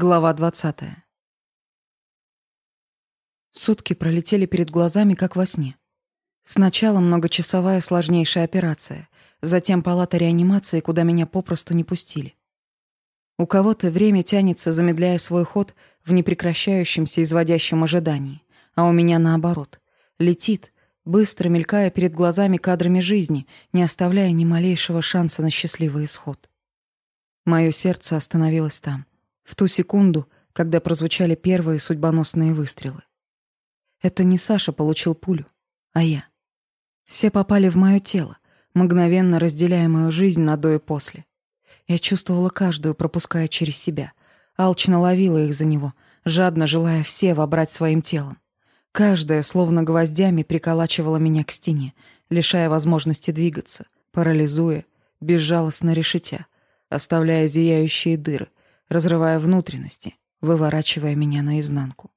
Глава 20. Сутки пролетели перед глазами, как во сне. Сначала многочасовая сложнейшая операция, затем палата реанимации, куда меня попросту не пустили. У кого-то время тянется, замедляя свой ход в непрекращающемся изводящем ожидании, а у меня наоборот. Летит, быстро мелькая перед глазами кадрами жизни, не оставляя ни малейшего шанса на счастливый исход. Мое сердце остановилось там в ту секунду, когда прозвучали первые судьбоносные выстрелы. Это не Саша получил пулю, а я. Все попали в мое тело, мгновенно разделяя мою жизнь на до и после. Я чувствовала каждую, пропуская через себя. Алчно ловила их за него, жадно желая все вобрать своим телом. Каждая, словно гвоздями, приколачивала меня к стене, лишая возможности двигаться, парализуя, безжалостно решетя, оставляя зияющие дыры, разрывая внутренности, выворачивая меня наизнанку.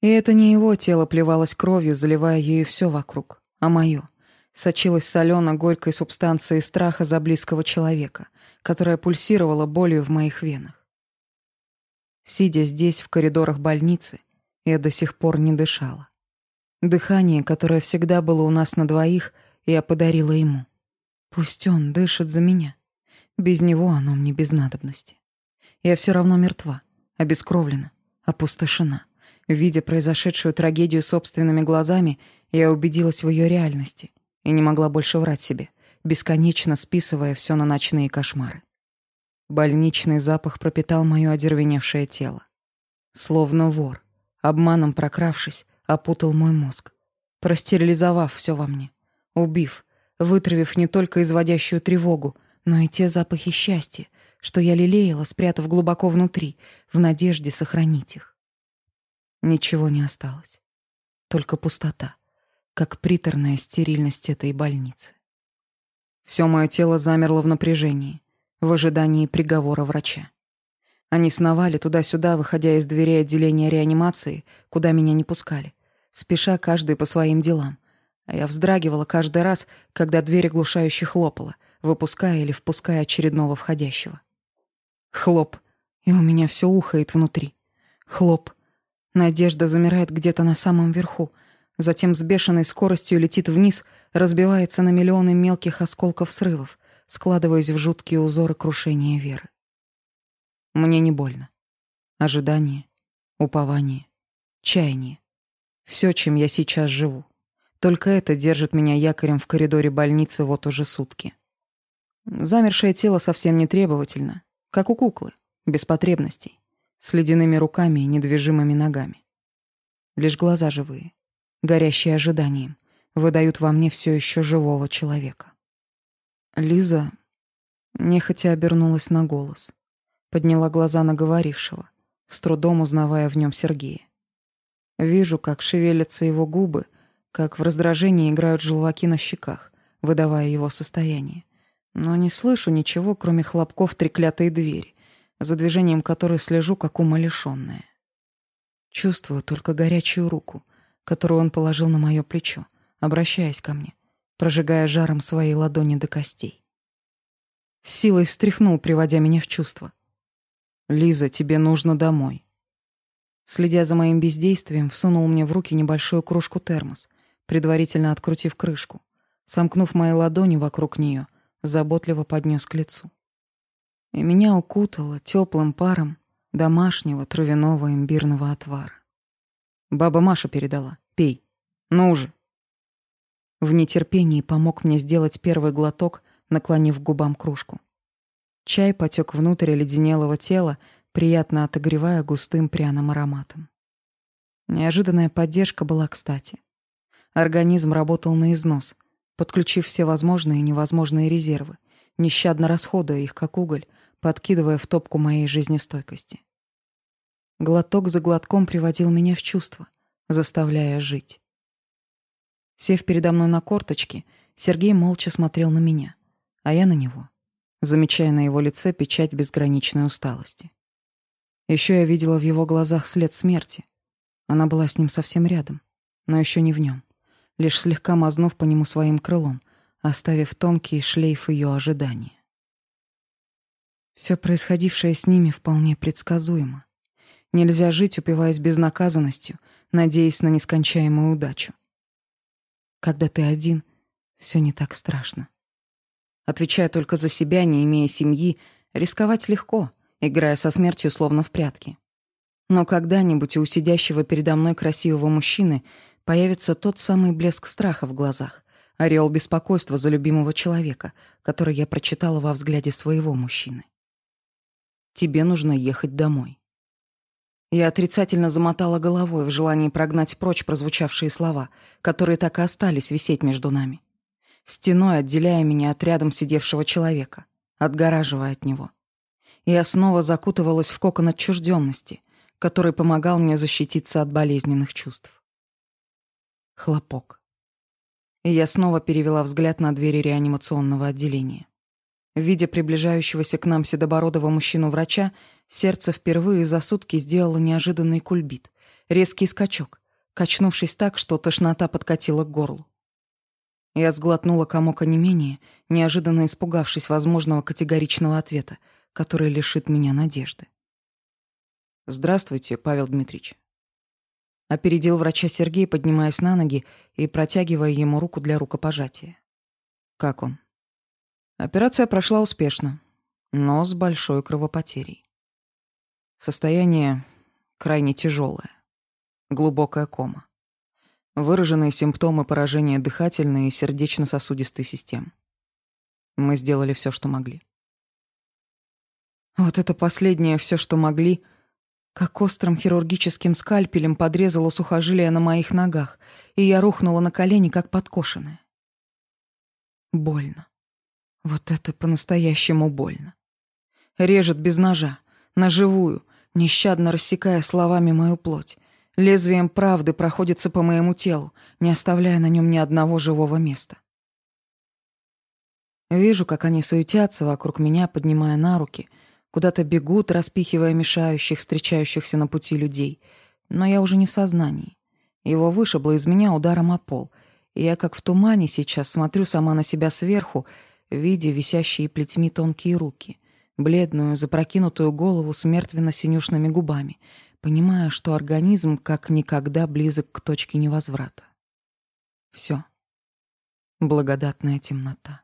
И это не его тело плевалось кровью, заливая ею все вокруг, а мое. Сочилась солено-горькой субстанцией страха за близкого человека, которая пульсировала болью в моих венах. Сидя здесь, в коридорах больницы, я до сих пор не дышала. Дыхание, которое всегда было у нас на двоих, я подарила ему. Пусть он дышит за меня. Без него оно мне без надобности. Я все равно мертва, обескровлена, опустошена. Видя произошедшую трагедию собственными глазами, я убедилась в ее реальности и не могла больше врать себе, бесконечно списывая все на ночные кошмары. Больничный запах пропитал мое одервеневшее тело. Словно вор, обманом прокравшись, опутал мой мозг, простерилизовав все во мне, убив, вытравив не только изводящую тревогу, но и те запахи счастья, что я лелеяла, спрятав глубоко внутри, в надежде сохранить их. Ничего не осталось. Только пустота, как приторная стерильность этой больницы. Все мое тело замерло в напряжении, в ожидании приговора врача. Они сновали туда-сюда, выходя из дверей отделения реанимации, куда меня не пускали, спеша каждый по своим делам. А я вздрагивала каждый раз, когда дверь оглушающе хлопала, выпуская или впуская очередного входящего. Хлоп. И у меня все ухает внутри. Хлоп. Надежда замирает где-то на самом верху. Затем с бешеной скоростью летит вниз, разбивается на миллионы мелких осколков срывов, складываясь в жуткие узоры крушения веры. Мне не больно. Ожидание, упование, чаяние. Все, чем я сейчас живу. Только это держит меня якорем в коридоре больницы вот уже сутки. Замершее тело совсем не требовательно. Как у куклы, без потребностей, с ледяными руками и недвижимыми ногами. Лишь глаза живые, горящие ожиданием, выдают во мне все еще живого человека. Лиза нехотя обернулась на голос, подняла глаза на говорившего, с трудом узнавая в нем Сергея. Вижу, как шевелятся его губы, как в раздражении играют желваки на щеках, выдавая его состояние но не слышу ничего, кроме хлопков треклятой двери, за движением которой слежу, как умалишённая. Чувствую только горячую руку, которую он положил на мое плечо, обращаясь ко мне, прожигая жаром своей ладони до костей. Силой встряхнул, приводя меня в чувство. «Лиза, тебе нужно домой». Следя за моим бездействием, всунул мне в руки небольшую кружку термос, предварительно открутив крышку, сомкнув мои ладони вокруг нее — заботливо поднес к лицу. И меня укутало теплым паром домашнего травяного имбирного отвара. Баба Маша передала. Пей. Ну уже. В нетерпении помог мне сделать первый глоток, наклонив губам кружку. Чай потек внутрь леденелого тела, приятно отогревая густым пряным ароматом. Неожиданная поддержка была кстати. Организм работал на износ, подключив все возможные и невозможные резервы, нещадно расходуя их как уголь, подкидывая в топку моей жизнестойкости. Глоток за глотком приводил меня в чувство, заставляя жить. Сев передо мной на корточки, Сергей молча смотрел на меня, а я на него, замечая на его лице печать безграничной усталости. Еще я видела в его глазах след смерти. Она была с ним совсем рядом, но еще не в нем лишь слегка мазнув по нему своим крылом, оставив тонкий шлейф ее ожидания. Все происходившее с ними вполне предсказуемо. Нельзя жить, упиваясь безнаказанностью, надеясь на нескончаемую удачу. Когда ты один, все не так страшно. Отвечая только за себя, не имея семьи, рисковать легко, играя со смертью словно в прятки. Но когда-нибудь у сидящего передо мной красивого мужчины — появится тот самый блеск страха в глазах, орел беспокойства за любимого человека, который я прочитала во взгляде своего мужчины. «Тебе нужно ехать домой». Я отрицательно замотала головой в желании прогнать прочь прозвучавшие слова, которые так и остались висеть между нами. Стеной отделяя меня от рядом сидевшего человека, отгораживая от него. Я снова закутывалась в кокон отчужденности, который помогал мне защититься от болезненных чувств. Хлопок. Я снова перевела взгляд на двери реанимационного отделения. Видя приближающегося к нам седобородого мужчину-врача, сердце впервые за сутки сделало неожиданный кульбит, резкий скачок, качнувшись так, что тошнота подкатила к горлу. Я сглотнула комок онемения, неожиданно испугавшись возможного категоричного ответа, который лишит меня надежды. «Здравствуйте, Павел Дмитриевич. Опередил врача Сергей, поднимаясь на ноги и протягивая ему руку для рукопожатия. «Как он?» Операция прошла успешно, но с большой кровопотерей. Состояние крайне тяжелое. Глубокая кома. Выраженные симптомы поражения дыхательной и сердечно-сосудистой систем. Мы сделали все, что могли. Вот это последнее все, что могли, как острым хирургическим скальпелем подрезала сухожилие на моих ногах, и я рухнула на колени, как подкошенная. Больно. Вот это по-настоящему больно. Режет без ножа, наживую, нещадно рассекая словами мою плоть. Лезвием правды проходится по моему телу, не оставляя на нем ни одного живого места. Вижу, как они суетятся вокруг меня, поднимая на руки — Куда-то бегут, распихивая мешающих, встречающихся на пути людей. Но я уже не в сознании. Его вышибло из меня ударом о пол. И я, как в тумане, сейчас смотрю сама на себя сверху, видя висящие плетьми тонкие руки, бледную, запрокинутую голову с мертвенно-синюшными губами, понимая, что организм как никогда близок к точке невозврата. Все. Благодатная темнота.